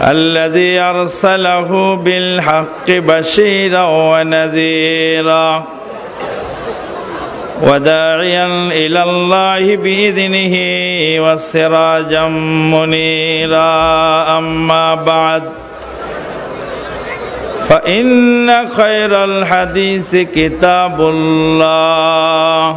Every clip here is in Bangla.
الذي أرسله بالحق بشيرا ونذيرا. وداعيا إلى الله بإذنه وسراجا منيرا. أما بعد فإن خير الحديث كتاب الله.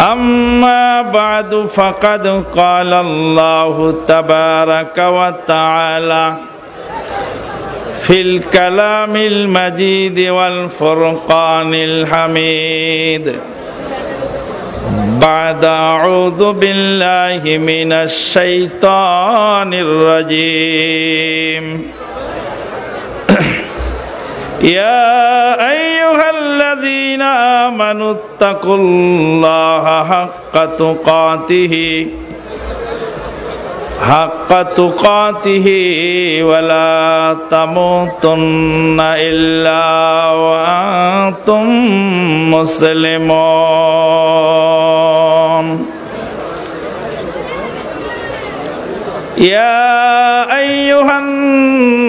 أما بعد فقد قال الله تبارك وتعالى في الكلام المجيد والفرقان الحميد. بعد أعوذ بالله من الشيطان الرجيم. يا أيها الذين آمنوا اتقوا الله حق تقاته حق تقاته ولا تموتن إلا وأنتم مسلمون يا أيها الناس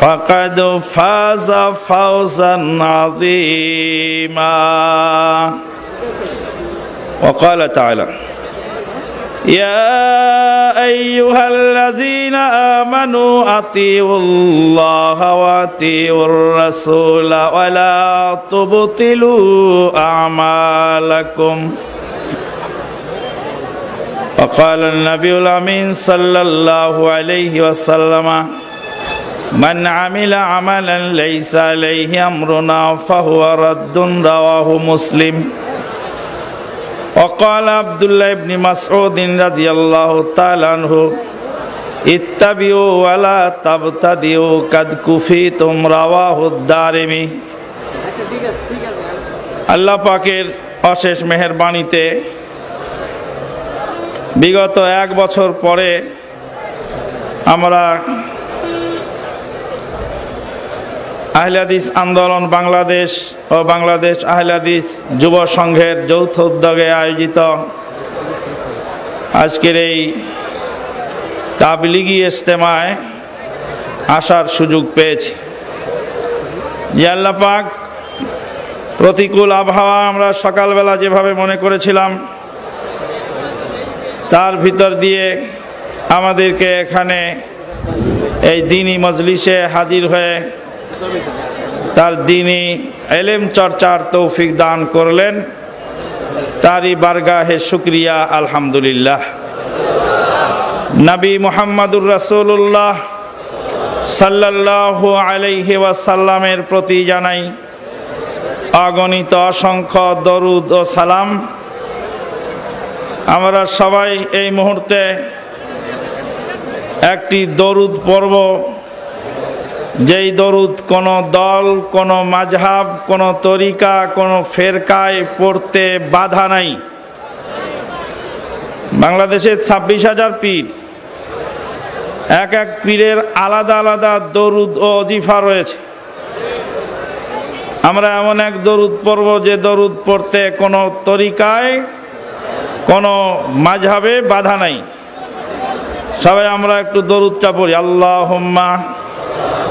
فقد فاز فوزا عظيما وقال تعالى يا أيها الذين آمنوا أطيعوا الله وأطيعوا الرسول ولا تبطلوا أعمالكم وقال النبي الأمين صلى الله عليه وسلم من عمل عملا ليس عليه امرنا فهو رد رواه مسلم وقال عبد الله بن مسعود رضي الله تعالى عنه اتبعوا ولا تبتدئوا قد كفيتم رواه الدارمي আল্লাহ পাকের অশেষ মেহরবানিতে বিগত এক বছর পরে আমরা আহলাদিস আন্দোলন বাংলাদেশ ও বাংলাদেশ আহলাদিস যুব সংঘের যৌথ উদ্যোগে আয়োজিত আজকের এই তাবলিগি ইস্তেমায় আসার সুযোগ পেয়েছি। পাক, প্রতিকূল আবহাওয়া আমরা সকালবেলা যেভাবে মনে করেছিলাম, তার ভিতর দিয়ে আমাদেরকে এখানে এই দিনই মজলিসে হাজির হয়ে তার দিনই এলেম চর্চার তৌফিক দান করলেন। তারই বারগাহে শুক্রিয়া, আলহামদুলিল্লাহ। নবী মোহাম্মদুর রাসুল্লাহ সাল্লাহ আলাইহি ওয়াসাল্লামের প্রতি জানাই অগণিত অসংখ্য দরুদ ও সালাম। আমরা সবাই এই মুহূর্তে একটি দরুদ পর্ব যেই দরুদ কোনো দল, কোনো মাঝহাব কোনো তরিকা, কোনো ফেরকায় পড়তে বাধা নাই। বাংলাদেশের ছাব্বিশ হাজার পীর, এক এক পীরের আলাদা আলাদা দরুদ ও অজিফা রয়েছে। আমরা এমন এক দরুদ পড়ব যে দরুদ পড়তে কোনো তরিকায়, কোনো মাঝহাবে বাধা নাই। সবাই আমরা একটু দরুদটা পড়ি। আল্লাহ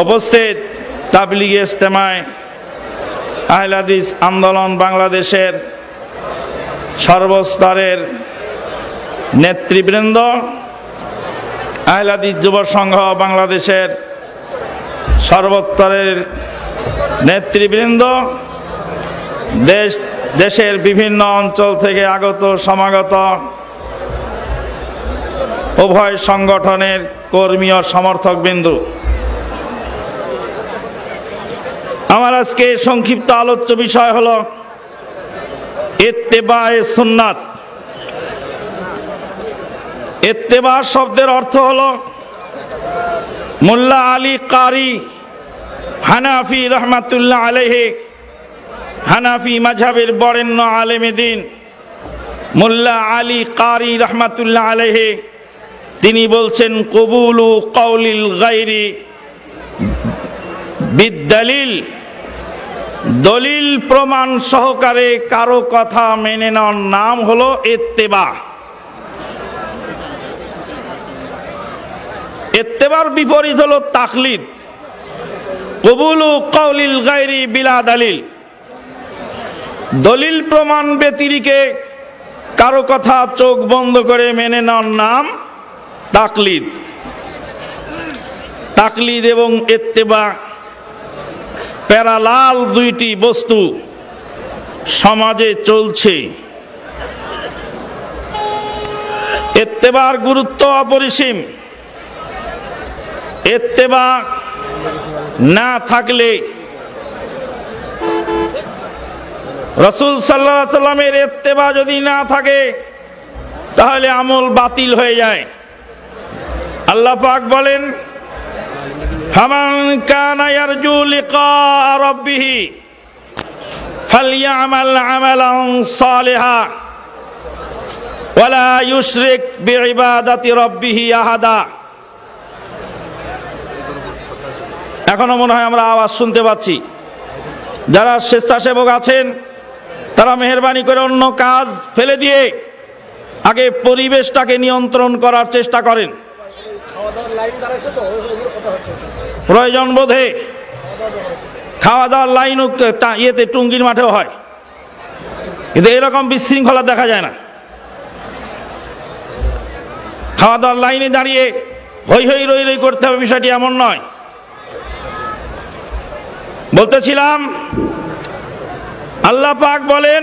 উপস্থিত তাবলিগ ইস্তেমায় আহলাদিস আন্দোলন বাংলাদেশের সর্বস্তরের নেতৃবৃন্দ আহলাদিস যুব সংঘ বাংলাদেশের সর্বস্তরের নেতৃবৃন্দ, দেশ, দেশের বিভিন্ন অঞ্চল থেকে আগত, সমাগত উভয় সংগঠনের কর্মী ও সমর্থক বিন্দু। আমার আজকে সংক্ষিপ্ত আলোচ্য বিষয় হল এত্তেবায় সুন্নাত। এত্তেবা শব্দের অর্থ হল মোল্লা আলী কারি হানাফি রহমাতুল্লাহ আলেহে হানাফি মাঝাবের বরেণ্য আলেমেদিন মোল্লা আলী কারি রহমাতুল্লাহ আলেহে তিনি বলছেন, কবুলু কৌলিল গাইরি বিদ্যালিল দলিল প্রমাণ সহকারে কারও কথা মেনে নেওয়ার নাম হলো এত্তেবা। এত্তেবার বিপরীত হলো তাকলিদ কবুলু কৌলিল গাইরি বিলা দালিল। দলিল প্রমাণ ব্যতিরিকে কারও কথা চোখ বন্ধ করে মেনে নেওয়ার নাম তাকলিদ। তাকলিদ এবং এত্তেবা প্যারালাল দুইটি বস্তু সমাজে চলছে। এত্তেবার গুরুত্ব অপরিসীম। এত্তেবা না থাকলে রসুল সাল্লা সাল্লামের এত্তেবা যদি না থাকে, তাহলে আমল বাতিল হয়ে যায়। আল্লাহ পাক বলেন আহাদা। এখনও মনে হয় আমরা আওয়াজ শুনতে পাচ্ছি। যারা স্বেচ্ছাসেবক আছেন, তারা মেহরবানি করে অন্য কাজ ফেলে দিয়ে আগে পরিবেশটাকে নিয়ন্ত্রণ করার চেষ্টা করেন। প্রয়োজন বোধে খাওয়া দাওয়ার লাইন ইয়েতে টুঙ্গির মাঠেও হয়। কিন্তু এরকম বিশৃঙ্খলা দেখা যায় না। খাওয়া দাওয়ার লাইনে দাঁড়িয়ে হই হই রই রই করতে হবে, বিষয়টি এমন নয়। বলতেছিলাম, আল্লাহ পাক বলেন,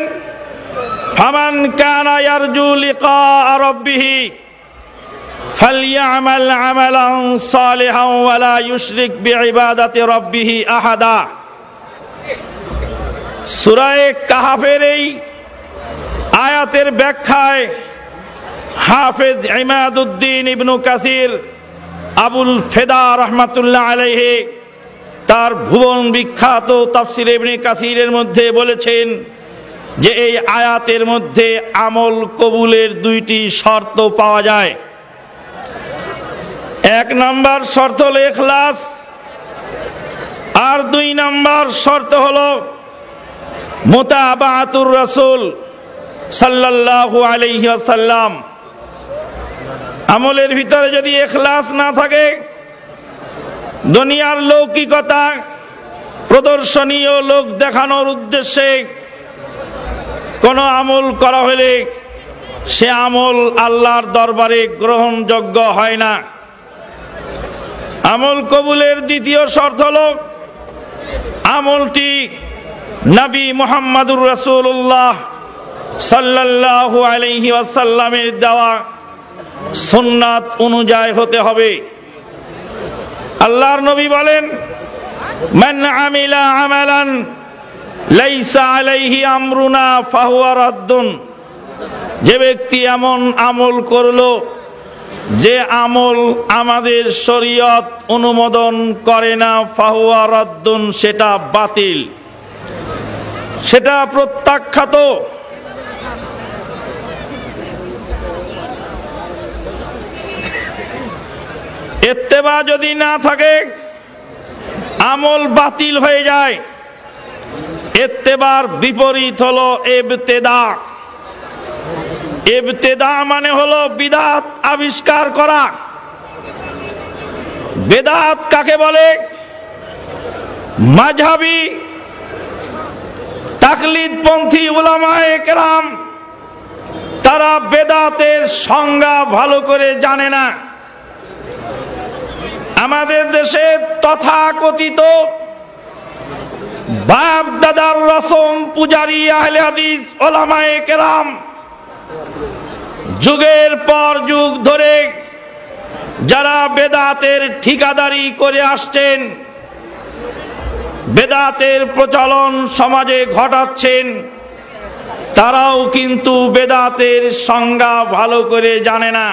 ফামান কানা ইয়ারজু লিকা রাব্বিহি ফালইয়ামাল আমালান সালিহান ওয়া লা ইউশরিক বিইবাদাতি রাব্বিহি আহাদা সূরা কাহাফের এই আয়াতের ব্যাখ্যায় হাফেজ ইমাদুদ্দিন ইবনু কাসির আবুল ফেদা রহমাতুল্লাহ আলাইহে তার ভুবন বিখ্যাত তাফসির ইবনে কাসিরের মধ্যে বলেছেন যে এই আয়াতের মধ্যে আমল কবুলের দুইটি শর্ত পাওয়া যায়। এক নাম্বার শর্ত হল এখলাস আর দুই নাম্বার শর্ত হল মোতাবাতুর রসুল সাল্লাল্লাহু আলাইহি ওয়াসাল্লাম। আমলের ভিতরে যদি এখলাস না থাকে, দুনিয়ার লৌকিকতা, প্রদর্শনীয় লোক দেখানোর উদ্দেশ্যে কোনো আমল করা হলে সে আমল আল্লাহর দরবারে গ্রহণযোগ্য হয় না। আমল কবুলের দ্বিতীয় শর্ত হল আমলটি নবী মোহাম্মদুর রসুল্লাহ সাল্লাল্লাহু আলাইহি ওয়াসাল্লামের দেওয়া সুন্নাত অনুযায়ী হতে হবে। আল্লাহর নবী বলেন, মান আমিলা আমালান লাইসা আলাইহি আমরুনা ফাহুয়া রাদ্দুন। যে ব্যক্তি এমন আমল করল যে আমল আমাদের শরীয়ত অনুমোদন করে না, ফাহুয়া রাদ্দুন, সেটা বাতিল। সেটা প্রত্যাখ্যাত। এত্তেবা যদি না থাকে, আমল বাতিল হয়ে যায়। এত্তেবার বিপরীত হলো এবতেদা এবতেদা মানে হলো বিদাত আবিষ্কার করা। বেদাত কাকে বলে? মাঝাবি তাকলিদ পন্থী উলামায়ে কেরাম, তারা বেদাতের সংজ্ঞা ভালো করে জানে না। আমাদের দেশে তথাকথিত বাপ দাদার রসম পূজারি আহলে হাদিস ওলামায়ে কেরাম যুগের পর যুগ ধরে যারা বেদাতের ঠিকাদারি করে আসছেন, বেদাতের প্রচলন সমাজে ঘটাচ্ছেন, তারাও কিন্তু বেদাতের সংজ্ঞা ভালো করে জানে না।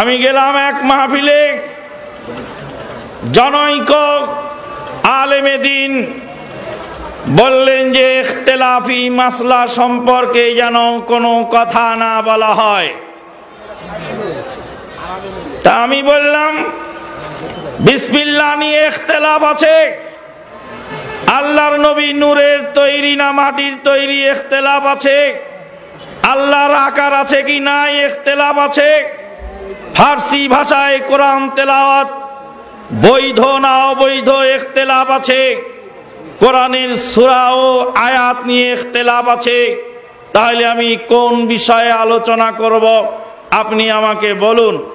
আমি গেলাম এক মাহফিলে, জনৈক আলেমে দিন বললেন যে, ইখতলাফি মাসলা সম্পর্কে যেন কোনো কথা না বলা হয়। তা আমি বললাম বিসমিল্লা নিয়ে আছে। আল্লাহর নবী নূরের তৈরি না মাটির তৈরি ইখতলাফ আছে? আল্লাহর আকার আছে কি না ইখতলাফ আছে? ফার্সি ভাষায় কোরআন তেলাওয়াত বৈধ না অবৈধ ইখতলাফ আছে? কোরআনের সূরা ও আয়াত নিয়ে ইখতলাফ আছে। তাহলে আমি কোন বিষয়ে আলোচনা করব? আপনি আমাকে বলুন।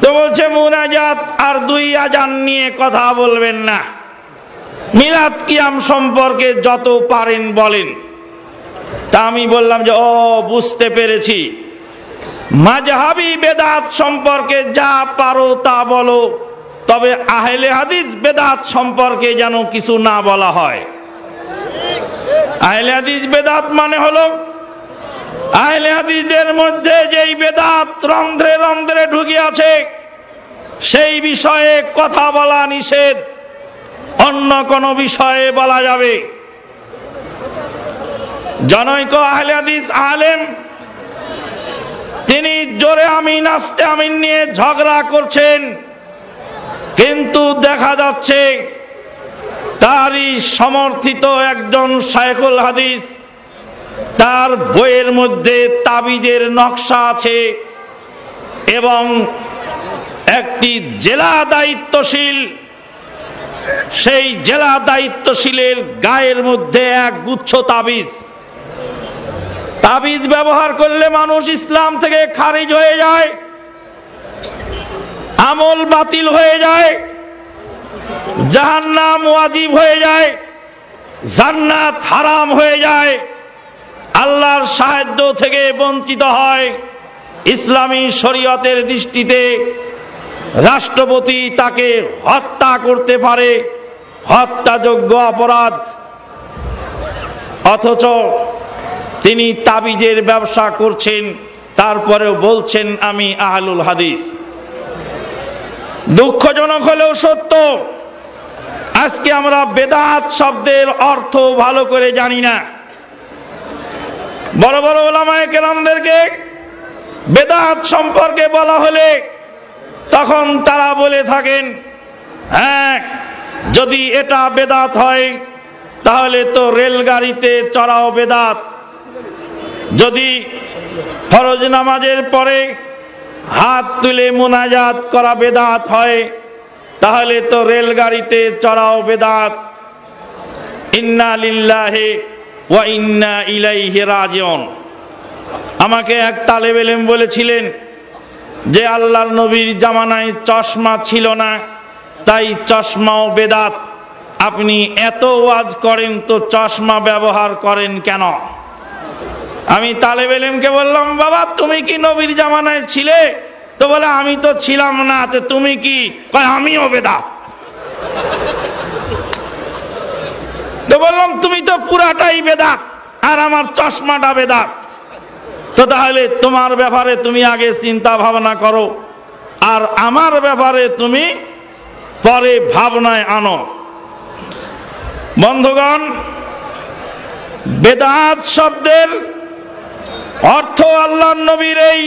তো বলছে, মুনাজাত আর দুই আজান নিয়ে কথা বলবেন না। মিলাদ কিয়াম সম্পর্কে যত পারেন বলেন। তা আমি বললাম যে, ও, বুঝতে পেরেছি। মাঝহাবি বেদাত সম্পর্কে যা পারো তা বলো। তবে আহলে হাদিস বেদাত সম্পর্কে যেন কিছু না বলা হয়। আহলে হাদিস বেদাত মানে হলো, আহলে হাদিসদের মধ্যে যেই বেদাত রন্ধ্রে রন্ধ্রে ঢুকে আছে, সেই বিষয়ে কথা বলা নিষেধ। অন্য কোন বিষয়ে বলা যাবে। জনৈক আহলে হাদিস আলেম, তিনি জোরে আমিন আস্তে আমিন নিয়ে ঝগড়া করছেন। কিন্তু দেখা যাচ্ছে তারই সমর্থিত একজন শায়খুল হাদিস, তার বইয়ের মধ্যে তাবিজের নকশা আছে এবং একটি জেলা দায়িত্বশীল, সেই জেলা দায়িত্বশীলের গায়ের মধ্যে এক গুচ্ছ তাবিজ। তাবিজ ব্যবহার করলে মানুষ ইসলাম থেকে খারিজ হয়ে যায়। আমল বাতিল হয়ে যায়, জাহান্নাম ওয়াজিব হয়ে যায়, জান্নাত হারাম হয়ে যায়, আল্লাহর সাহায্য থেকে বঞ্চিত হয়। ইসলামী শরীয়তের দৃষ্টিতে রাষ্ট্রপতি তাকে হত্যা করতে পারে, হত্যাযোগ্য অপরাধ। অথচ তিনি তাবিজের ব্যবসা করছেন, তারপরেও বলছেন, আমি আহলুল হাদিস। দুঃখজনক হলেও সত্য। আজকে আমরা বেদাত শব্দের অর্থ ভালো করে জানি না। বড় বড় ওলামায় কেরামদেরকে বেদাত সম্পর্কে বলা হলে তখন তারা বলে থাকেন হ্যাঁ যদি এটা বেদাত হয়, তাহলে তো রেলগাড়িতে চড়াও বেদাত। যদি ফরজ নামাজের পরে হাত তুলে মোনাজাত করা বেদাত হয়, তাহলে তো রেলগাড়িতে চড়াও বেদাত। ইন্না লিল্লাহে ওয়া ইন্না ইলাইহি রাজিউন। আমাকে এক তালেব এলেম বলেছিলেন যে আল্লাহর নবীর জামানায় চশমা ছিল না, তাই চশমাও বেদাত। আপনি এত ওয়াজ করেন তো চশমা ব্যবহার করেন কেন? আমি তালেব এলেমকে বললাম, বাবা, তুমি কি নবীর জামানায় ছিলে? তো বলে, আমি তো ছিলাম না, তো তুমি কি? আমিও বেদাত তো বললাম, তুমি তো পুরাটাই বেদা, আর আমার চশমাটা বেদা। তো তাহলে তোমার ব্যাপারে তুমি আগে চিন্তা ভাবনা করো, আর আমার ব্যাপারে তুমি পরে ভাবনায় আনো। বন্ধুগণ, বেদাত শব্দের অর্থ আল্লাহ নবীর এই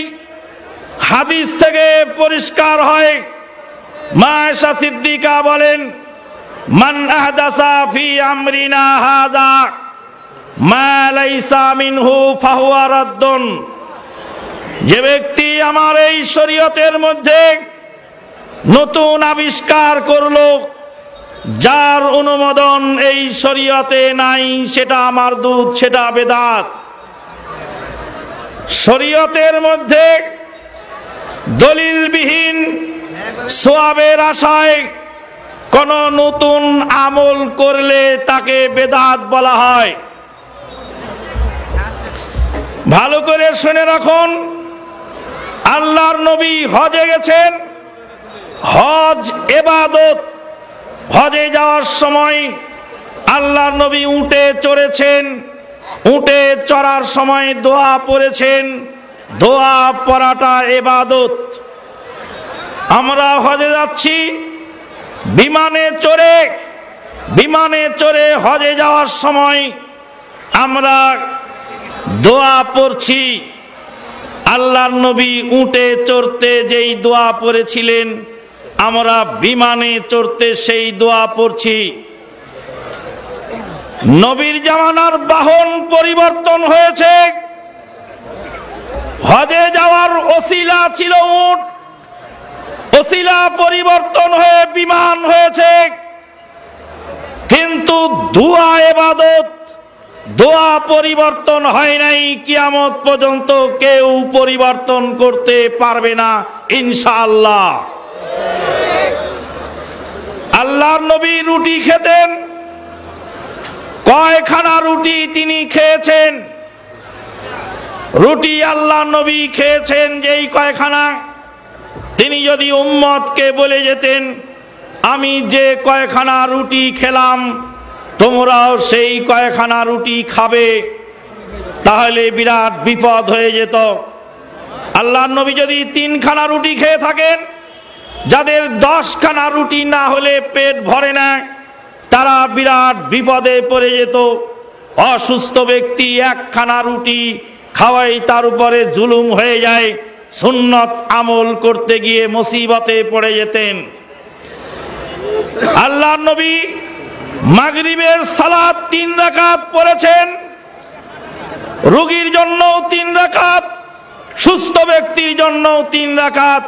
হাদিস থেকে পরিষ্কার হয়। মা এসা সিদ্দিকা বলেন, মান আহদাসা ফি আমরিনা হাযা মা লাইসা মিনহু ফাহুয়া রাদ্দুন। যে ব্যক্তি আমার এই শরীয়তের মধ্যে নতুন আবিষ্কার করল, যার অনুমোদন এই শরীয়তে নাই, সেটা আমার দুধ, সেটা বেদাত। শরীয়তের মধ্যে দলিলবিহীন সোয়াবের আশায় কোন নতুন আমল করলে তাকে বেদাত বলা হয়। ভালো করে শুনে রাখুন, আল্লাহর নবী হজে গেছেন। হজ এবাদত, হজে যাওয়ার সময় আল্লাহর নবী উঠে চড়েছেন। উঠে চড়ার সময় দোয়া পড়েছেন। দোয়া পড়াটা এবাদত। আমরা হজে যাচ্ছি, বিমানে চড়ে বিমানে চড়ে হজে যাওয়ার সময় আমরা দোয়া পড়ছি। আল্লাহর নবী উঠে চড়তে যেই দোয়া পড়েছিলেন, আমরা বিমানে চড়তে সেই দোয়া পড়ছি। নবীর জামানার বাহন পরিবর্তন হয়েছে। হজে যাওয়ার ওসিলা ছিল উঠ ওসিলা পরিবর্তন হয়ে বিমান হয়েছে। কিন্তু দোয়া এবাদত, দোয়া পরিবর্তন হয় নাই, কিয়ামত পর্যন্ত কেউ পরিবর্তন করতে পারবে না, ইনশাআল্লাহ। আল্লাহর নবী রুটি খেতেন কয়খানা রুটি তিনি খেয়েছেন? রুটি আল্লাহ নবী খেয়েছেন যেই কয়খানা? তিনি যদি উম্মতকে বলে যেতেন, আমি যে কয়খানা রুটি খেলাম, তোমরাও সেই কয়খানা রুটি খাবে। তাহলে বিরাট বিপদ হয়ে যেত। আল্লাহ নবী যদি তিনখানা রুটি খেয়ে থাকেন, যাদের দশখানা রুটি না হলে পেট ভরে না তারা বিরাট বিপদে পড়ে যেত। অসুস্থ ব্যক্তি একখানা রুটি খাওয়াই তার উপরে জুলুম হয়ে যায়। সুন্নত আমল করতে গিয়ে মুসিবতে পড়ে যেতেন। আল্লাহ নবী মাগরিবের সালাদ তিন রাকাত পড়েছেন। রোগীর জন্য তিন রাকাত, সুস্থ ব্যক্তির জন্য তিন রাকাত,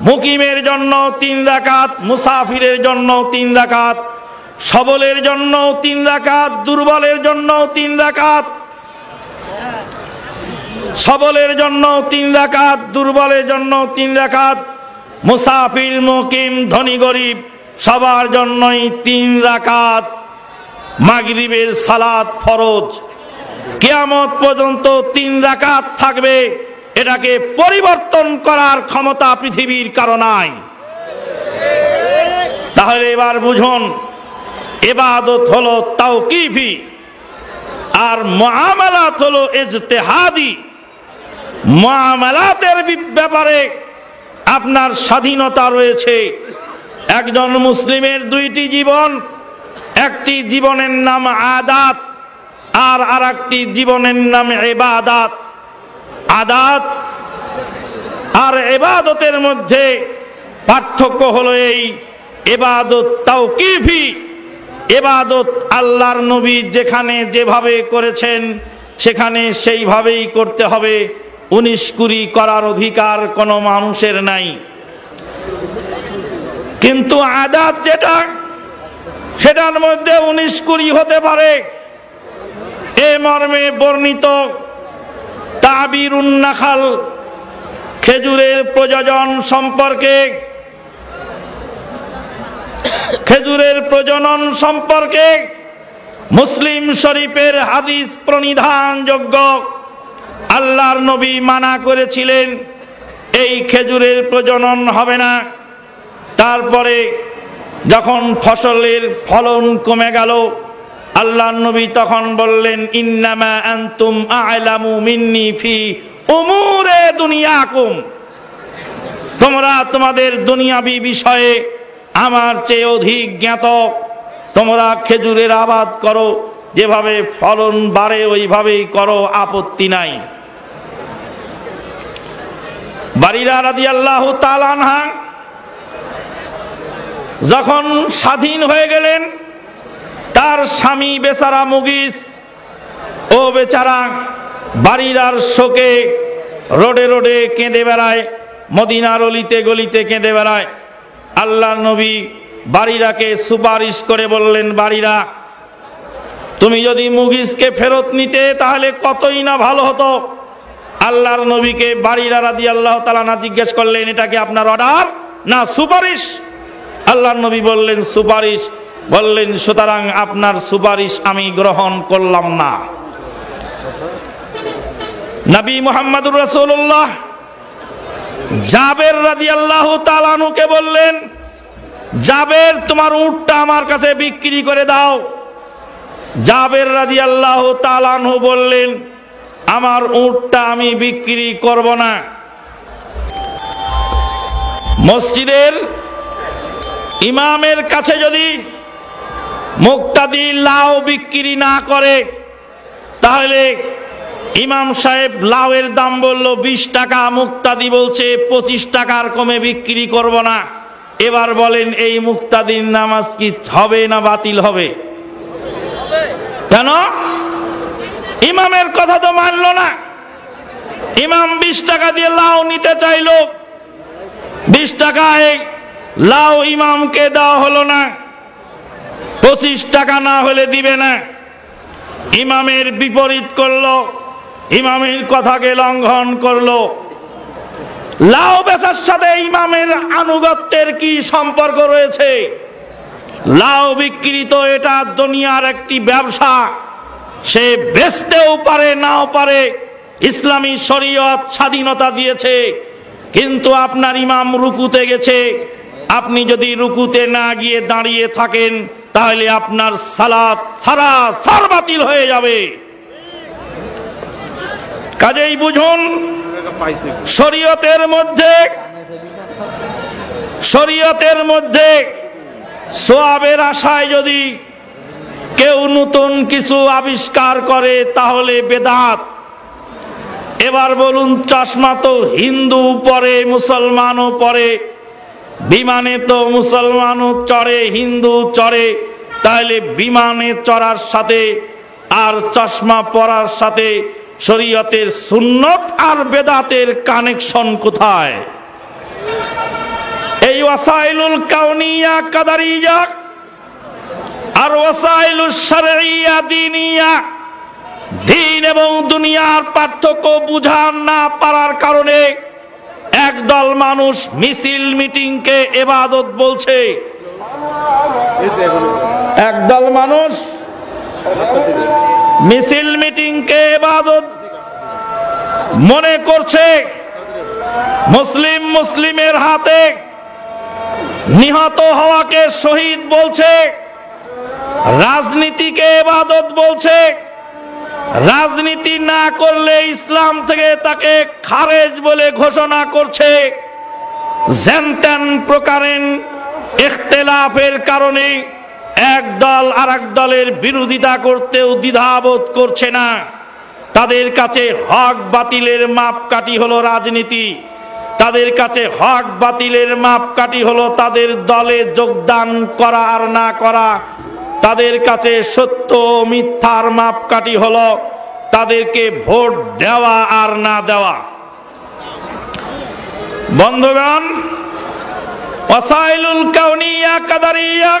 মুকিমের জন্য তিন রাকাত, মুসাফিরের জন্য তিন রাকাত সবলের জন্য তিন রাকাত, দুর্বলের জন্য তিন রাকাত। সবলের জন্য তিন রাকাত, দুর্বলের জন্য তিন রাকাত। মুসাফির, মুকিম, ধনী, গরিব, সবার জন্যই তিন রাকাত। মাগরিবের সালাত ফরজ। কিয়ামত পর্যন্ত তিন রাকাত থাকবে। এটাকে পরিবর্তন করার ক্ষমতা পৃথিবীর কারণায় তাহলে এবার বুঝুন এবাদত হলো তাওকিফি, আর মহামালাত হলো এজতেহাদি মহামালাতের ব্যাপারে আপনার স্বাধীনতা রয়েছে। একজন মুসলিমের দুইটি জীবন, একটি জীবনের নাম আদাত, আর আর একটি জীবনের নাম এবাদাত আদাত আর এবাদতের মধ্যে পার্থক্য হলো এই এবাদত তাওকিফি। এবাদত আল্লাহর নবী যেখানে যেভাবে করেছেন, সেখানে সেইভাবেই করতে হবে। উনিশ কুড়ি করার অধিকার কোনো মানুষের নাই। কিন্তু আদাত যেটা, সেটার মধ্যে উনিশ কুড়ি হতে পারে। এ মর্মে বর্ণিত তাবির উন্নাখাল খেজুরের প্রযোজন সম্পর্কে খেজুরের প্রজনন সম্পর্কে মুসলিম শরীফের হাদিস প্রণিধানযোগ্য। আল্লাহর নবী মানা করেছিলেন, এই খেজুরের প্রজনন হবে না। তারপরে যখন ফসলের ফলন কমে গেল আল্লাহ নবী তখন বললেন, ইন্নামা আনতুম আলামু মিন্নি ফি উমুরে দুনিয়াকুম। তোমরা তোমাদের দুনিয়াবি বিষয়ে আমার চেয়ে অধিক জ্ঞাত। তোমরা খেজুরের আবাদ করো। যেভাবে ফলন বাড়ে, ওইভাবেই করো, আপত্তি নাই। বাড়িরা রাজি আল্লাহ যখন স্বাধীন হয়ে গেলেন, তার স্বামী বেচারা মুগিস ও বেচারা বাড়ির শোকে রোডে রোডে কেঁদে বেড়ায়, মদিনার অলিতে গলিতে কেঁদে বেড়ায়। আল্লাহ নবী বাড়িরাকে সুপারিশ করে বললেন, বাড়িরা, তুমি যদি মুগিসকে ফেরত নিতে, তাহলে কতই না ভালো হতো? আল্লাহর নবীকে বাড়িরা রাদি আল্লাহ তালা জিজ্ঞেস করলেন, এটা কি আপনার অর্ডার না সুপারিশ? আল্লাহর নবী বললেন, সুপারিশ। বললেন, সুতরাং আপনার সুপারিশ আমি গ্রহণ করলাম না। নবী মোহাম্মদুর রসুল্লাহ জাবের রাজি আল্লাহ তালানুকে বললেন, জাবের, তোমার উটটা আমার কাছে বিক্রি করে দাও। জাবের রাজি আল্লাহ তালানহু বললেন, আমার উটটা আমি বিক্রি করব না। মসজিদের ইমামের কাছে যদি মুক্তাদি লাউ বিক্রি না করে, তাহলে ইমাম সাহেব লাউয়ের দাম বলল, বিশ টাকা মুক্তাদি বলছে, পঁচিশ টাকার কমে বিক্রি করব না। এবার বলেন, এই মুক্তাদির নামাজ কি হবে না বাতিল হবে? কেন? ইমামের কথা তো মানল না। ইমাম বিশ টাকা দিয়ে লাউ নিতে চাইল। বিশ টাকায় লাউ ইমামকে দেওয়া হলো না। পঁচিশ টাকা না হলে দিবে না। ইমামের বিপরীত করল ইমামের কথাকে লঙ্ঘন করল। লাউ বেচার সাথে ইমামের আনুগত্যের কি সম্পর্ক রয়েছে? লাউ বিক্রিত, এটা দুনিয়ার একটি ব্যবসা। সে বেচতেও পারে, নাও পারে। ইসলামী শরীয়ত স্বাধীনতা দিয়েছে। কিন্তু আপনার ইমাম রুকুতে গেছে। আপনি যদি রুকুতে না গিয়ে দাঁড়িয়ে থাকেন, তাহলে আপনার সালাত সারা সার বাতিল হয়ে যাবে। কাজেই বুঝুন, শরীয়তের মধ্যে শরীয়তের মধ্যে সোয়াবের আশায় যদি কেউ নতুন কিছু আবিষ্কার করে, তাহলে বেদাত। এবার বলুন, চশমা তো হিন্দু পরে, মুসলমানও পরে, বিমানে তো মুসলমানও চড়ে, হিন্দু চড়ে তাহলে বিমানে চড়ার সাথে আর চশমা পরার সাথে শরীয়তের সুন্নত আর বেদাতের কানেকশন কোথায়? এই ওয়াসাইলুল কাউনিয়া কাদারিয়া আর ওয়াসাইলুল শারঈয়া দিনিয়া দিন এবং দুনিয়ার পার্থক্য বুঝার না পারার কারণে একদল মানুষ মিছিল মিটিংকে এবাদত বলছে। একদল মানুষ মিছিল মিটিংকে এবাদত মনে করছে মুসলিম মুসলিমের হাতে নিহত হওয়াকে শহীদ বলছে, রাজনীতিকে এবাদত বলছে, রাজনীতি না করলে ইসলাম থেকে তাকে খারেজ বলে ঘোষণা করছে। জেনতেন প্রকারের ইখতলাফের কারণে এক দল আর দলের বিরোধিতা করতেও দ্বিধাবোধ করছে না। তাদের কাছে হক বাতিলের মাপকাঠি হলো রাজনীতি। তাদের কাছে হক বাতিলের মাপকাঠি হলো তাদের দলে যোগদান করা আর না করা। তাদের কাছে সত্য মিথ্যার মাপকাঠি হলো তাদেরকে ভোট দেওয়া আর না দেওয়া। বন্ধুগণ অসাইলুল কাউনিয়া কাদারিয়া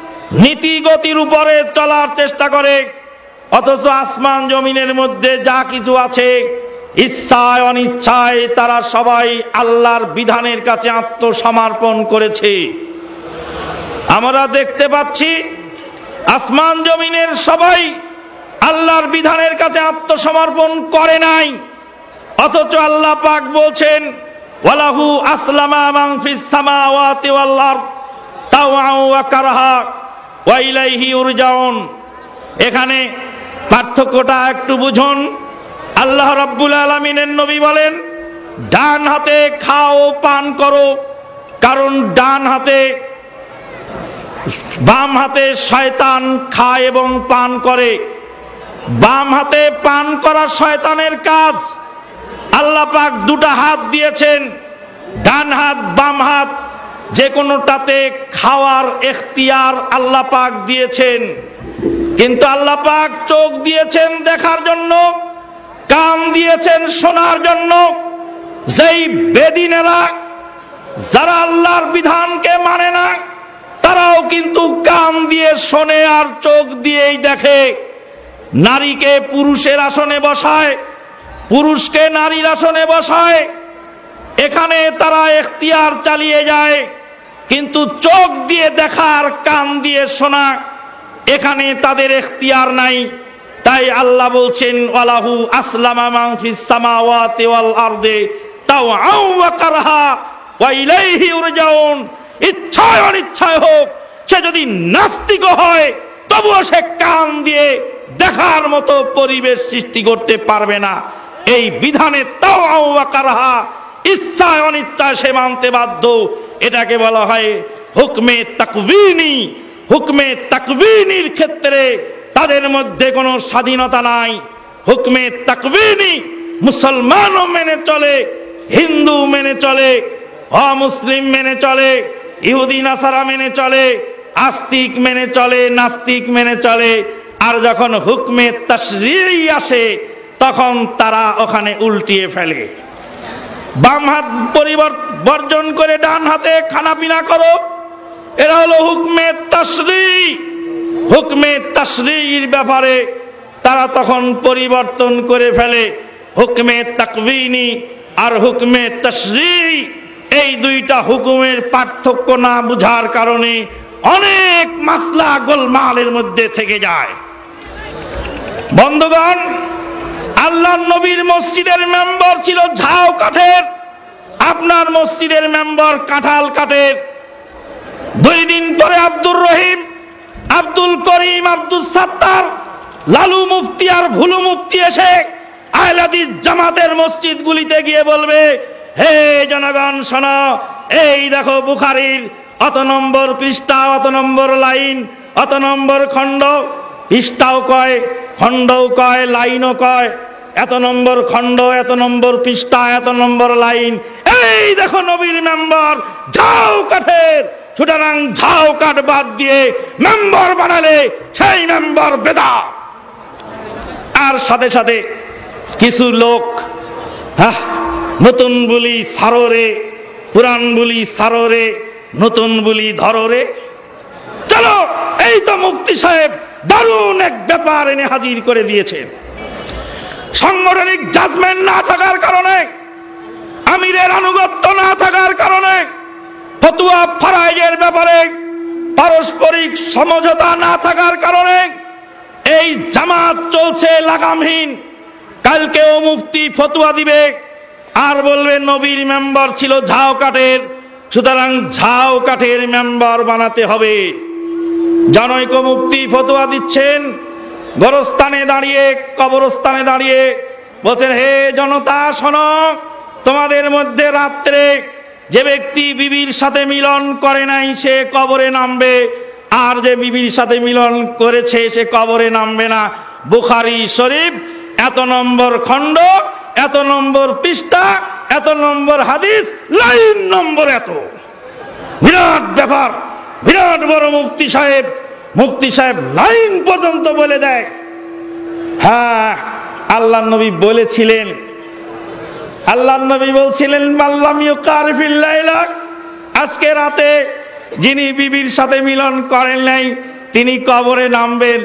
নীতি গতির উপরে চলার চেষ্টা করে, অথচ আসমান জমিনের মধ্যে যা কিছু আছে, ইচ্ছায় অনিচ্ছায় তারা সবাই আল্লাহর বিধানের কাছে আত্মসমর্পণ করেছে। আমরা দেখতে পাচ্ছি, আসমান জমিনের সবাই আল্লাহর বিধানের কাছে আত্মসমর্পণ করে নাই। অথচ আল্লাহ পাক বলছেন, ওয়ালাহু আসলামা মান ফিস সামাওয়াতি ওয়াল আরদ তাওআ ওয়া কারহা। ইউরজাউন। এখানে পার্থক্যটা একটু বুঝুন। আল্লাহ রাব্বুল আলামিনের নবী বলেন, ডান হাতে খাও, পান করো। কারণ ডান হাতে, বাম হাতে শয়তান খায় এবং পান করে। বাম হাতে পান করা শয়তানের কাজ। আল্লাহ পাক দুটা হাত দিয়েছেন, ডান হাত, বাম হাত। যে কোনোটাতে খাওয়ার এখতিয়ার আল্লাহ পাক দিয়েছেন। কিন্তু আল্লাহ পাক চোখ দিয়েছেন দেখার জন্য, কান দিয়েছেন শোনার জন্য। যেই বেদিনেরা, যারা আল্লাহর বিধানকে মানে না, তারাও কিন্তু কান দিয়ে শোনে আর চোখ দিয়েই দেখে। নারীকে পুরুষের আসনে বসায়, পুরুষকে নারীর আসনে বসায়। এখানে তারা এখতিয়ার চালিয়ে যায়। কিন্তু চোখ দিয়ে দেখার কান দিয়ে শোনা, এখানে তাদের এখতিয়ার নাই। তাই আল্লাহ বলছেন, ওয়ালাহু আসলামা তাও আউ ইচ্ছায় অনিচ্ছায় হোক, সে যদি নাস্তিক হয়, তবুও সে কান দিয়ে দেখার মতো পরিবেশ সৃষ্টি করতে পারবে না। এই বিধানে তাও আউ কারহা, ইচ্ছায় অনিচ্ছায় সে মানতে বাধ্য। এটাকে বলা হয় হুকমে তাকবিনী। হুকমে তাকবিনীর ক্ষেত্রে তাদের মধ্যে কোনো স্বাধীনতা নাই। হুকমে তাকবিনী মুসলমানও মেনে চলে, হিন্দু মেনে চলে, অমুসলিম মেনে চলে, ইহুদি, নাসারা মেনে চলে, আস্তিক মেনে চলে, নাস্তিক মেনে চলে। আর যখন হুকমে তসরি আসে, তখন তারা ওখানে উল্টিয়ে ফেলে। বাম হাত পরিবর্তন করে ডান হাতে খানা পিনা করো। এরা হলো হুকমে তশরি হুকমে তশরির ব্যাপারে তারা তখন পরিবর্তন করে ফেলে। হুকমে তাকবিনী আর হুকমে তশরি এই দুইটা হুকুমের পার্থক্য না বুঝার কারণে অনেক মাসলা গোলমালের মধ্যে থেকে যায়। বন্ধুগণ আল্লাহ নবীর মসজিদের মেম্বার ছিল ঝাউ কাঠের। আপনার মসজিদের মেম্বার কাঁঠাল কাঠের। দুই দিন পরে আব্দুর রহিম, আব্দুল করিম আব্দুল সাত্তার, লালু মুফতি আর ভুলু মুফতি এসে আহলাদিস জামাতের মসজিদ গুলিতে গিয়ে বলবে, হে জনগণ, শোনো, এই দেখো বুখারির অত নম্বর পৃষ্ঠা অত নম্বর লাইন, অত নম্বর খণ্ড। পৃষ্ঠাও কয়, খণ্ডও কয়, লাইনও কয়। এত নম্বর খণ্ড, এত নম্বর পৃষ্ঠা, এত নম্বর লাইন। এই দেখো নবীর মেম্বার, ঝাউ কাঠের। সুতরাং ঝাউ কাঠ বাদ দিয়ে মেম্বার বানালে সেই মেম্বার বেদা। আর সাথে সাথে কিছু লোক হ্যাঁ নতুন বলি সাররে, পুরান বলি সাররে, নতুন বলি ধররে। চলো, এই তো মুক্তি সাহেব দারুণ এক ব্যাপার এনে হাজির করে দিয়েছেন। সাংগঠনিক জাজমেন্ট না থাকার কারণে, আমিরের আনুগত্য না থাকার কারণে, ফতুয়া ফারাইজের ব্যাপারে পারস্পরিক সমঝোতা না থাকার কারণে এই জামাত চলছে লাগামহীন। কালকেও মুফতি ফতুয়া দিবে, আর বলবে নবীর মেম্বার ছিল ঝাও কাঠের, সুতরাং ঝাও কাঠের মেম্বার বানাতে হবে। জনৈক মুক্তি ফতুয়া দিচ্ছেন গরস্থানে দাঁড়িয়ে, কবরস্থানে দাঁড়িয়ে বলছেন, হে জনতা, শোনো, তোমাদের মধ্যে রাত্রে যে ব্যক্তি বিবির সাথে মিলন করে নাই, সে কবরে নামবে। আর যে বিবির সাথে মিলন করেছে, সে কবরে নামবে না। বুখারি শরীফ, এত নম্বর খণ্ড, এত নম্বর পৃষ্ঠা, এত নম্বর হাদিস, লাইন নম্বর এত। বিরাট ব্যাপার, বিরাট বড় মুক্তি সাহেব মুফতি সাহেব লাইন পর্যন্ত বলে দেয়। হ্যাঁ আল্লাহ নবী বলেছিলেন। আল্লাহ নবী বলছিলেন আজকে রাতে যিনি বিবির সাথে মিলন করেন নাই, তিনি কবরে নামবেন।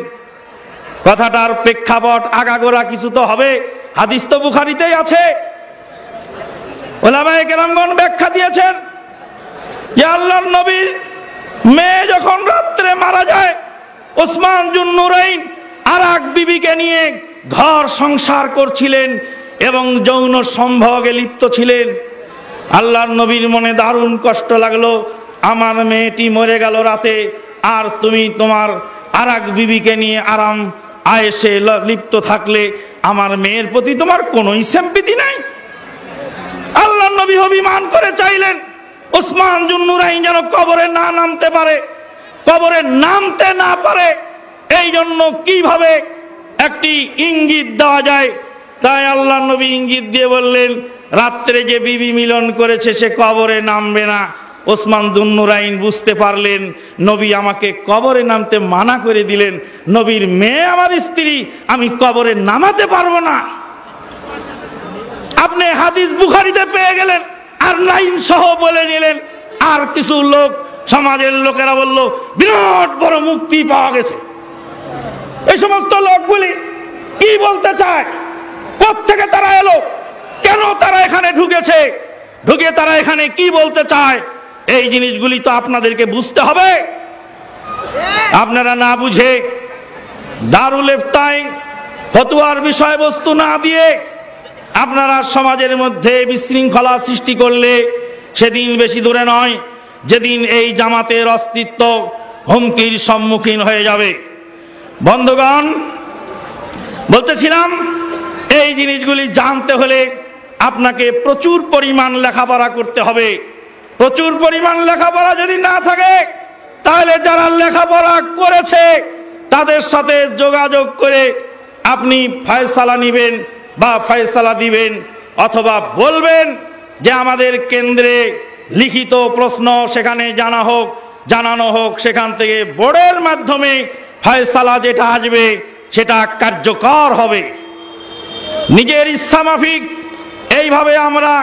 কথাটার প্রেক্ষাপট আগাগোড়া কিছু তো হবে। হাদিস তো বুখারিতেই আছে। ওলামায়ে কেরামগণ ব্যাখ্যা দিয়েছেন যে আল্লাহর নবীর মেয়ে যখন রাত্রে মারা যায়, ওসমান জুন্নুরাইন আর এক বিবিকে নিয়ে ঘর সংসার করছিলেন এবং যৌন সম্ভোগে লিপ্ত ছিলেন। আল্লাহর নবীর মনে দারুণ কষ্ট লাগল, আমার মেয়েটি মরে গেল রাতে, আর তুমি তোমার আর বিবিকে নিয়ে আরাম আয়েসে লিপ্ত থাকলে আমার মেয়ের প্রতি তোমার কোনো সেম্পিতি নাই। আল্লাহ নবী অভিমান করে চাইলেন ওসমান জুন্নুরাইন যেন কবরে না নামতে পারে, কবরে নামতে না পারে এই জন্য কীভাবে একটি ইঙ্গিত দেওয়া যায়? তাই আল্লাহ নবী ইঙ্গিত দিয়ে বললেন, রাত্রে যে বিবি মিলন করেছে সে কবরে নামবে না। ওসমান দুন্নুরাইন বুঝতে পারলেন, নবী আমাকে কবরে নামতে মানা করে দিলেন। নবীর মেয়ে আমার স্ত্রী, আমি কবরে নামাতে পারব না। আপনি হাদিস বুখারিতে পেয়ে গেলেন। আর লাইন সহ বলে নিলেন। আর কিছু লোক, সমাজের লোকেরা বলল, বিরাট বড় মুক্তি পাওয়া গেছে। এই সমস্ত লোকগুলি কি বলতে চায়? থেকে তারা এলো? কেন তারা এখানে ঢুকেছে? ঢুকে তারা এখানে কি বলতে চায়? এই জিনিসগুলি তো আপনাদেরকে বুঝতে হবে। আপনারা না বুঝে দারুল এফতাই ফতুয়ার বিষয়বস্তু না দিয়ে আপনারা সমাজের মধ্যে বিশৃঙ্খলা সৃষ্টি করলে সেদিন বেশি দূরে নয়, যেদিন এই জামাতের অস্তিত্ব হুমকির সম্মুখীন হয়ে যাবে। বন্ধুগণ, বলতেছিলাম, এই জিনিসগুলি জানতে হলে আপনাকে প্রচুর পরিমাণ লেখাপড়া করতে হবে। প্রচুর পরিমাণ লেখাপড়া যদি না থাকে, তাহলে যারা লেখাপড়া করেছে, তাদের সাথে যোগাযোগ করে আপনি ফয়সালা নিবেন। বা ফয়সালা দিবেন অথবা বলবেন যে আমাদের কেন্দ্রে লিখিত প্রশ্ন সেখানে জানা হোক, জানানো হোক, সেখান থেকে বোর্ডের মাধ্যমে ফয়সালা যেটা আসবে সেটা কার্যকর হবে। নিজের ইচ্ছা মাফিক এইভাবে আমরা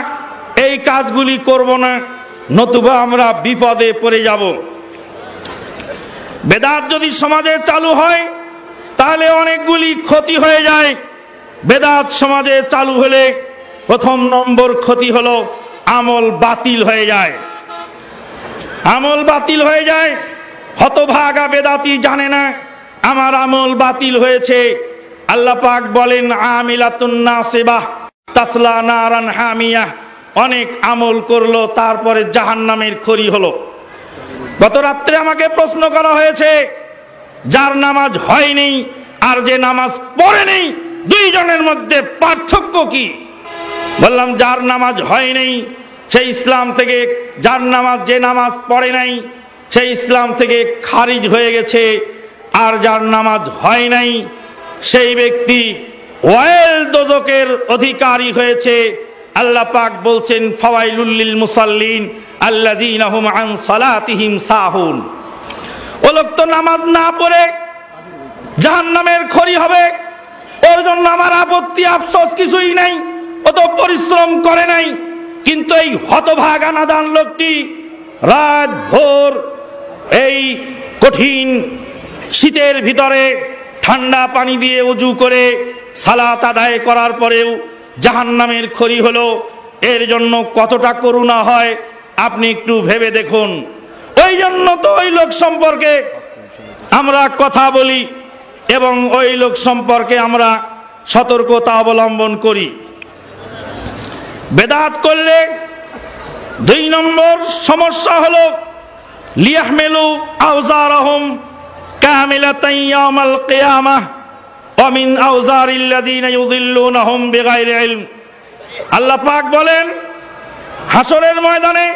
এই কাজগুলি করব না, নতুবা আমরা বিপদে পড়ে যাব। বেদাত যদি সমাজে চালু হয়, তাহলে অনেকগুলি ক্ষতি হয়ে যায়। বেদাত সমাজে চালু হলে প্রথম নম্বর ক্ষতি হলো আমল বাতিল হয়ে যায়। আমল বাতিল হয়ে যায়, হতভাগা বেদাতি জানে না, আমার আমল বাতিল হয়েছে। আল্লাহ পাক বলেন আমিলাতুন্না সেবাহ তাসলা নারান হামিয়া। অনেক আমল করল, তারপরে জাহান নামের খড়ি হলো। গত রাত্রে আমাকে প্রশ্ন করা হয়েছে, যার নামাজ হয়নি, আর যে নামাজ পড়েনি দুইজনের মধ্যে পার্থক্য কি? বললাম, যার নামাজ হয় নাই সেই ইসলাম থেকে, যার নামাজ, যে নামাজ পড়ে নাই সেই ইসলাম থেকে খারিজ হয়ে গেছে, আর যার নামাজ হয় নাই, সেই ব্যক্তি ওয়েল দোজকের অধিকারী হয়েছে। আল্লাহ পাক বলছেন ফওয়াইলুল্লিল মুসাল্লিন আল্লাযীনাহুম আন সালাতিহিম সাহুন। ও লোক তো নামাজ না পড়ে জাহান্নামের খড়ি হবে। ওর জন্য আমার আপত্তি, আফসোস কিছুই নাই অত পরিশ্রম করে নাই। কিন্তু এই হতভাগা নাদান লোকটি রাত ভোর এই কঠিন শীতের ভিতরে ঠান্ডা পানি দিয়ে উজু করে সালাত আদায় করার পরেও জাহান নামের খড়ি হলো। এর জন্য কতটা করুণা হয়, আপনি একটু ভেবে দেখুন। ওই জন্য তো ওই লোক সম্পর্কে আমরা কথা বলি। এবং ওই লোক সম্পর্কে আমরা সতর্কতা অবলম্বন করি। বেদাত করলে দুই নম্বর সমস্যা হলো, লিয়াহমেলু আউজারহম কামিলাতান ইয়াউমাল কিয়ামাহ ওয়া মিন আউজারিল্লাযিনা ইউযিল্লুনাহুম বিগাইরি ইলম। আল্লাহ পাক বলেন হাসরের ময়দানে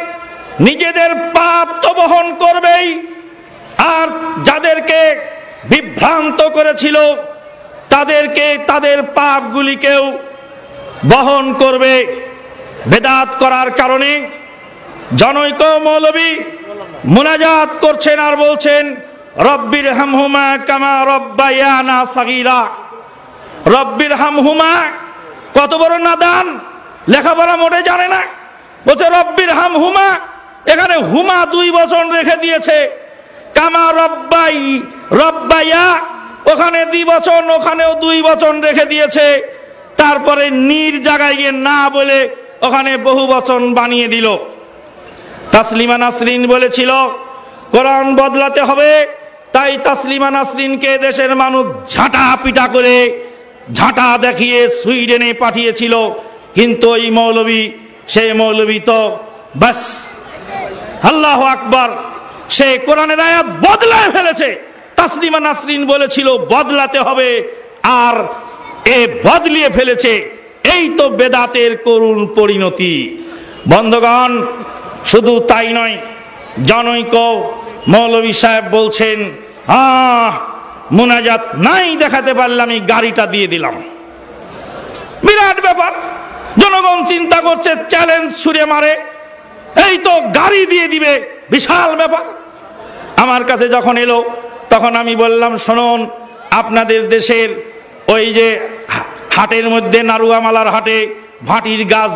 নিজেদের পাপ তো বহন করবেই, আর যাদেরকে বিভ্রান্ত করেছিল, তাদেরকে, তাদের পাপগুলিকেও বহন করবে বেদাত করার কারণে। জনৈক মৌলবী মুনাজাত করছেন আর বলছেন রব্বির হামহুমা কামা রব্বায়ানা সাগীরা। রব্বির হামহুমা কত বড় নাদান, লেখাপড়া মোটে জানে না। বলছে রব্বির হাম হুমা এখানে হুমা দুই বচন রেখে দিয়েছে। কামা রব্বাই রব্বাইয়া ওখানে দুই বচন, ওখানেও দুই বচন রেখে দিয়েছে। তারপরে নির জায়গায় গিয়ে না বলে ওখানে বহু বচন বানিয়ে দিল। তাসলিমা নাসরিন বলেছিল, কোরআন বদলাতে হবে। তাই তাসলিমা নাসরিনকে দেশের মানুষ ঝাঁটা পিটা করে ঝাঁটা দেখিয়ে সুইডেনে পাঠিয়েছিল। কিন্তু ওই মৌলবী, সেই মৌলবী তো বাস। আল্লাহ আকবর। সে কোরআনের আয়াত বদলায় ফেলেছে। তাসলিমা নাসরিন বলেছিল, বদলাতে হবে, আর এ বদলিয়ে ফেলেছে। এই তো বেদাতের করুণ পরিণতি। বন্ধগণ, শুধু তাই নয়, জনৈক মৌলবী সাহেব বলছেন, আহ, মুনাজাত নাই দেখাতে পারলে আমি গাড়িটা দিয়ে দিলাম। বিরাট ব্যাপার। জনগণ চিন্তা করছে, চ্যালেঞ্জ ছুড়ে মারে। এই তো গাড়ি দিয়ে দিবে, বিশাল ব্যাপার। আমার কাছে যখন এলো, তখন আমি বললাম, শুনুন, আপনাদের দেশের ওই যে হাটের মধ্যে নারুয়ামালার হাটে ভাটির গাছ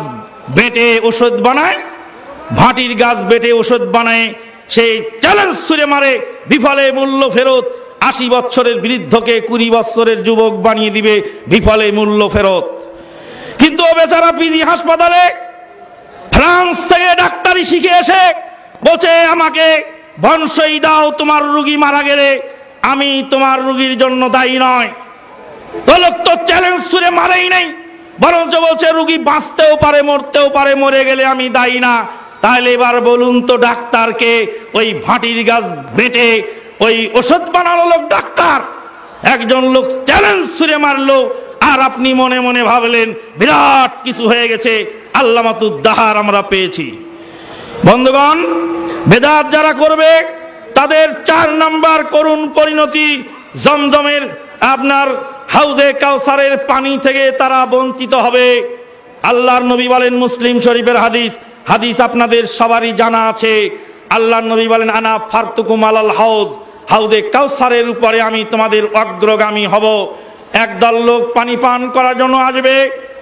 বেটে ওষুধ বানায়, ভাটির গাছ বেটে ওষুধ বানায়, সেই চ্যালেঞ্জ ছুড়ে মারে, বিফলে মূল্য ফেরত, আশি বছরের বৃদ্ধকে কুড়ি বছরের যুবক বানিয়ে দিবে, বিফলে মূল্য ফেরত। কিন্তু ও বেচারা পিজি হাসপাতালে ফ্রান্স থেকে ডাক্তারি শিখে এসে বলছে, আমাকে বংশই দাও তোমার রুগী মারা গেলে, আমি তোমার রুগীর জন্য দায়ী নয়। তো লোক তো চ্যালেঞ্জ সুরে মারেই নাই, বরঞ্চ বলছে, রুগী বাঁচতেও পারে, মরতেও পারে, মরে গেলে আমি দায়ী না। তাহলে এবার বলুন তো ডাক্তারকে, ওই ভাটির গাছ বেটে, ওই ওষুধ বানানো লোক ডাক্তার। একজন লোক চ্যালেঞ্জ ছুড়ে মারলো, আর আপনি মনে মনে ভাবলেন, বিরাট কিছু হয়ে গেছে আল্লামাতুদ্দাহার আমরা পেয়েছি। বন্ধুগণ বেদাত যারা করবে, তাদের চার নাম্বার করুণ পরিণতি জমজমের আপনার হাউজে কাউসারের পানি থেকে তারা বঞ্চিত হবে। আল্লাহর নবী বলেন মুসলিম শরীফের হাদিস হাদিস আপনাদের সবারই জানা আছে। আল্লাহর নবী বলেন, আনা ফারতুকুম আলাল হাউজ, হাউজে কাউসারের উপরে আমি তোমাদের অগ্রগামী হব। একদল লোক পানি পান করার জন্য আসবে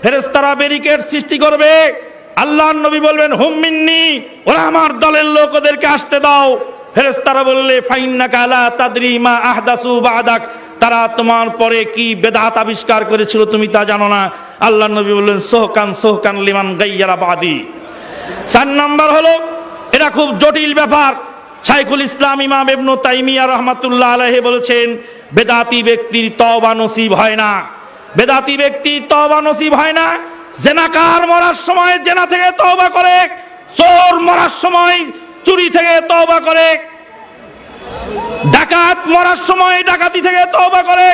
ফেরেস্তারা ব্যারিকেড সৃষ্টি করবে। আল্লাহর নবী বলবেন হুম্মিন্নি ওরা আমার দলের লোক, ওদেরকে আসতে দাও। ফেরেস্তারা বললে ফাইন্না কালা তাদরি মা আহদাসু বাদাক। তারা তোমার পরে কি বেদাত আবিষ্কার করেছিল তুমি তা জানো না। আল্লাহ নবী বললেন, সোহকান সোহকান লিমান গাইয়ারা বাদি। চার নাম্বার হলো এটা খুব জটিল ব্যাপার। শাইখুল ইসলাম ইমাম ইবনু তাইমিয়া রহমাতুল্লাহ আলাইহি বলেছেন, বেদাতি ব্যক্তির তওবা নসিব হয় না। বেদাতি ব্যক্তি তওবা নসিব হয় না জেনাকার মরার সময় জেনা থেকে তওবা করে, চোর মরার সময় চুরি থেকে তওবা করে, ডাকাত মরার সময় ডাকাতি থেকে তওবা করে,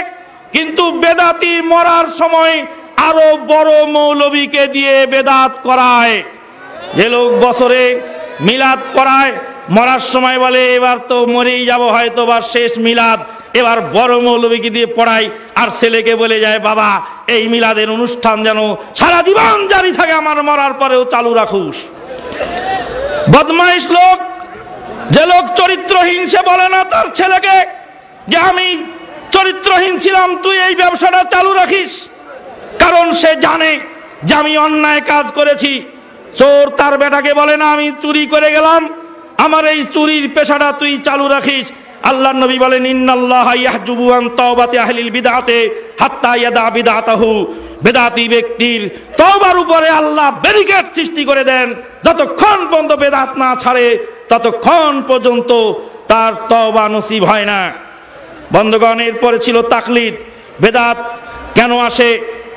কিন্তু বেদাতি মরার সময় আরও বড় মৌলবীকে দিয়ে বেদাত করায়। যে লোক বছরে মিলাদ করায় মরার সময় বলে, এবার তো মরেই যাব হয়তো বা শেষ মিলাদ। এবার বড় মৌলবীকে দিয়ে পড়াই, আর ছেলেকে বলে যায়, বাবা, এই মিলাদের অনুষ্ঠান যেন সারা জীবন জারি থাকে, আমার মরার পরেও চালু রাখুস। বদমাইশ লোক, যে লোক চরিত্রহীন, সে বলে, না, তার ছেলেকে যে আমি চরিত্রহীন ছিলাম, তুই এই ব্যবসাটা চালু রাখিস। কারণ সে জানে যে আমি অন্যায় কাজ করেছি। চোর তার বেটাকে বলে, না, আমি চুরি করে গেলাম। আমার এই চুরির পেশাটা তুই চালু রাখিস। আল্লাহ নবী বলেন, ইন্নাল্লাহ ইয়াহজুবু আন তাওবাতি আহলিল বিদআতে হাত্তা ইয়াদা বিদআতাহু। বেদাতি ব্যক্তির তওবার উপরে আল্লাহ ব্যারিকেড সৃষ্টি করে দেন। যতক্ষণ পর্যন্ত বেদাত না ছাড়ে, ততক্ষণ পর্যন্ত তার তওবা নসিব হয় না। বন্ধগণ, এরপরে ছিল তাকলিদ। বেদাত কেন আসে?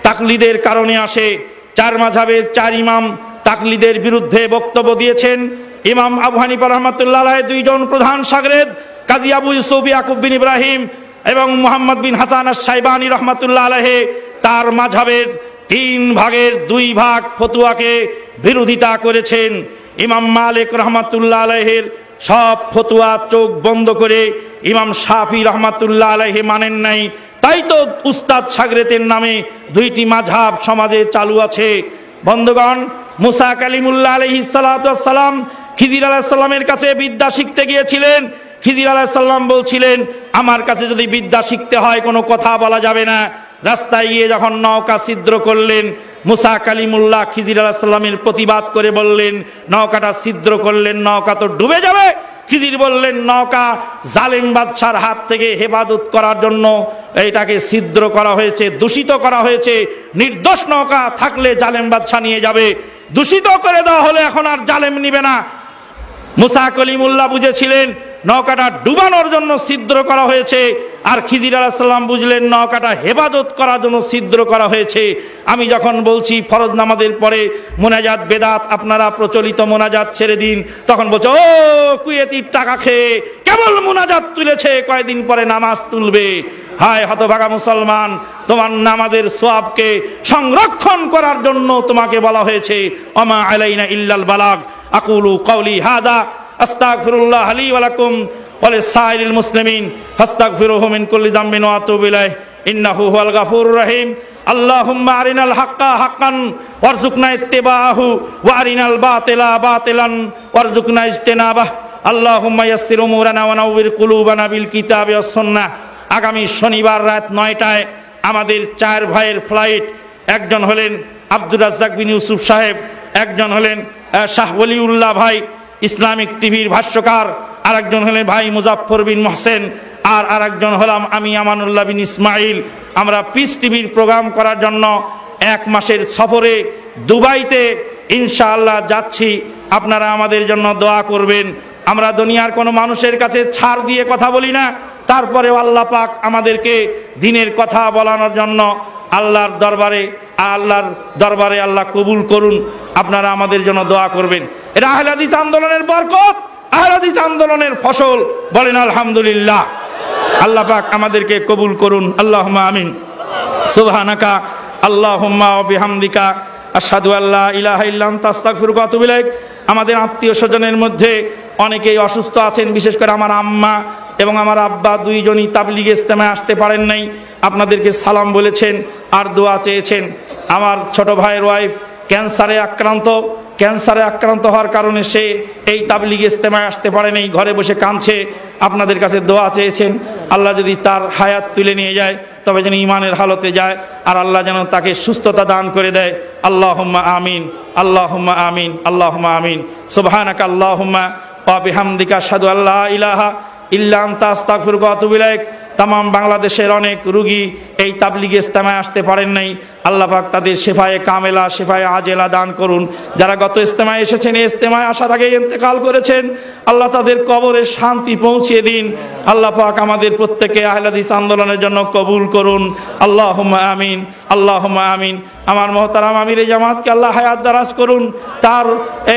তাকলিদের কারণে আসে। চার মাঝাবের চার ইমাম তাকলিদের বিরুদ্ধে বক্তব্য দিয়েছেন। ইমাম আবু হানিফা রহমতুল্লাহ দুইজন প্রধান সাগরেদ। কাজী আবু ইউসুফ ইয়াকুব বিন ইব্রাহিম এবং মোহাম্মদ বিন হাসান সাইবানী রহমতুল্লাহ আলহে তার মাঝাবের তিন ভাগের দুই ভাগ ফতুয়াকে বিরোধিতা করেছেন ইমাম মালিক রহমতুল্লাহ আলহের সব ফতুয়া চোখ বন্ধ করে ইমাম শাফি রহমাতুল্লাহ আলহে মানেন নাই। তাই তো উস্তাদ সাগরেতের নামে দুইটি মাঝাব সমাজে চালু আছে। বন্ধুগণ, মুসা কালিমুল্লাহ আলহি সালাম খিদির আলাহিসাল্লামের কাছে বিদ্যা শিখতে গিয়েছিলেন। খিদির আলাহিসাল্লাম বলছিলেন, আমার কাছে যদি বিদ্যা শিখতে হয়, কোনো কথা বলা যাবে না। রাস্তায় গিয়ে যখন নৌকা ছিদ্র করলেন, মুসা কালিমুল্লাহ খিজির আলাহিসাল্লামের প্রতিবাদ করে বললেন, নৌকাটা ছিদ্র করলেন, নৌকা তো ডুবে যাবে। খিদির বললেন, নৌকা জালেম বাদশার হাত থেকে হেফাজত করার জন্য এইটাকে ছিদ্র করা হয়েছে, দূষিত করা হয়েছে। নির্দোষ নৌকা থাকলে জালেম বাদশা নিয়ে যাবে। দূষিত করে দেওয়া হলে এখন আর জালেম নিবে না। মুসা কলিমুল্লাহ বুঝেছিলেন নৌকাটা ডুবানোর জন্য ছিদ্র করা হয়েছে। আর খিজির আলাহিসাল্লাম বুঝলেন, নৌকাটা হেফাজত করার জন্য ছিদ্র করা হয়েছে। আমি যখন বলছি ফরজ নামাজের পরে, মোনাজাত বেদাত, আপনারা প্রচলিত মোনাজাত ছেড়ে দিন, তখন বলছে, ও, কুয়েতির টাকা খেয়ে কেবল মোনাজাত তুলেছে কয়েকদিন পরে নামাজ তুলবে। হায় হতভাগা মুসলমান, তোমার নামাজের সোয়াবকে সংরক্ষণ করার জন্য তোমাকে বলা হয়েছে, অমা আলাইনা ইল্লাল বালাগ, আকুলু কওলি হাদা আস্তাগফিরুল্লাহ লি ওয়া লাকুম ওয়া লিসাইরিল মুসলিমিন। ফাস্তাগফিরুহু মিন কুল্লি যামবিন ওয়া আতুবু ইলাইহি। ইন্নাহু হুয়াল গাফুরুর রহিম। আল্লাহুম্মা আরিনাল হাক্কা হাক্কান ওয়ারজুকনা ইত্তিবাহু ওয়া আরিনাল বাতিলা বাতিলান ওয়ারজুকনা ইজতিনাবাহ। আল্লাহুম্মা ইয়াসসির উমুরানা ওয়া নাওয়ির কুলুবানা বিল কিতাবি ওয়াস সুন্নাহ। আগামী শনিবার রাত নয়টায় আমাদের চার ভাইয়ের ফ্লাইট। একজন হলেন আব্দুর রাজ্জাক বিন ইউসুফ সাহেব, একজন হলেন শাহ ওলিউল্লাহ ভাই। ইসলামিক টিভির ভাষ্যকার আর একজন হলেন ভাই মুজাফর বিন মহসেন, আর আর একজন হলাম আমি আমানুল্লাহ বিন ইসমাইল। আমরা পিস টিভির প্রোগ্রাম করার জন্য এক মাসের সফরে দুবাইতে ইনশাআল্লাহ যাচ্ছি। আপনারা আমাদের জন্য দোয়া করবেন। আমরা দুনিয়ার কোনো মানুষের কাছে ছাড় দিয়ে কথা বলি না। তারপরেও আল্লাহ পাক আমাদেরকে দিনের কথা বলানোর জন্য আল্লাহর দরবারে আল্লাহর দরবারে আল্লাহ কবুল করুন। আপনারা আমাদের জন্য দোয়া করবেন। এটা আহলাদিস আন্দোলনের বরকত, আহলাদিস আন্দোলনের ফসল। বলেন, আলহামদুলিল্লাহ। আল্লাহ পাক আমাদেরকে কবুল করুন। আল্লাহ আমিন। সুবহানাকা ওয়া বিহামদিকা, আশহাদু আল্লা ইলাহা ইল্লা আনতা, আস্তাগফিরুকা ওয়া আমাদের আত্মীয় স্বজনের মধ্যে অনেকেই অসুস্থ আছেন, বিশেষ করে আমার আম্মা এবং আমার আব্বা দুইজনই তাবলিগ ইস্তেমায় আসতে পারেন নাই। আপনাদেরকে সালাম বলেছেন, আর দোয়া চেয়েছেন। আমার ছোট ভাইয়ের ওয়াইফ ক্যান্সারে আক্রান্ত। ক্যান্সারে আক্রান্ত হওয়ার কারণে সে এই তাবলিগ ইস্তেমায় আসতে পারেনি ঘরে বসে কাঁদছে। আপনাদের কাছে দোয়া চেয়েছেন, আল্লাহ যদি তার হায়াত তুলে নিয়ে যায়, তবে যেন ইমানের হালতে যায়, আর আল্লাহ যেন তাকে সুস্থতা দান করে দেয়। আল্লাহ আমিন আল্লাহ আমিন আল্লাহ আমিন। সুবহানাকা আল্লাহুম্মা ওয়া বিহামদিকা আশহাদু আল্লা ইলাহা ইল্লা আনতা আস্তাগফিরুকা ওয়া তাম বাংলাদেশের অনেক রুগী এই তাবলিগ ইস্তেমায় আসতে পারেন নাই। আল্লাহাক তাদের শেফায়ে কামেলা, শেফায়ে আজেলা দান করুন। যারা গত ইস্তেমায় এসেছেন, এই ইস্তেমায় আসার আগে ইন্তেকাল করেছেন। আল্লাহ তাদের কবরে শান্তি পৌঁছিয়ে দিন। আল্লাহ পাক আমাদের প্রত্যেকে আহলাদিস আন্দোলনের জন্য কবুল করুন। আল্লাহ আমিন আল্লাহ আমিন। আমার মহতারাম আমির জামাতকে আল্লাহ হায়াত দারাজ করুন। তার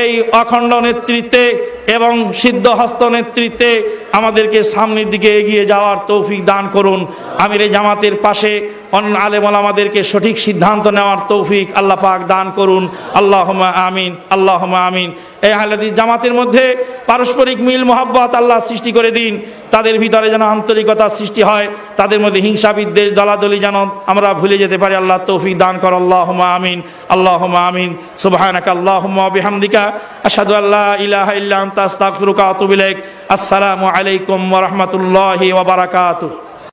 এই অখণ্ড নেতৃত্বে এবং সিদ্ধ হস্ত নেতৃত্বে আমাদেরকে সামনের দিকে এগিয়ে যাওয়ার তৌফিক দান করুন। আমির এই জামাতের পাশে অন্য আমাদেরকে সঠিক সিদ্ধান্ত নেওয়ার তৌফিক আল্লাহ পাক দান করুন। আল্লাহ আমিন আল্লাহ আমিন। এই আহলাদিস জামাতের মধ্যে পারস্পরিক মিল, মোহাব্বত আল্লাহ সৃষ্টি করে দিন। তাদের ভিতরে যেন আন্তরিকতা সৃষ্টি হয়, তাদের মধ্যে হিংসা বিদ্বেষ দলাদলি যেন আমরা ভুলে যেতে পারি, আল্লাহ তৌফিক দান কর আল্লাহ আমিন আল্লাহ আমিন। সুবহানাকা আল্লাহুম্মা বিহামদিকা। আশহাদু আল্লা ইলাহা ইল্লা আনতা, আস্তাগফিরুকা ওয়া আতুবু ইলাইক। আসসালামু আলাইকুম ওয়া রাহমাতুল্লাহি ওয়া বারাকাতুহু।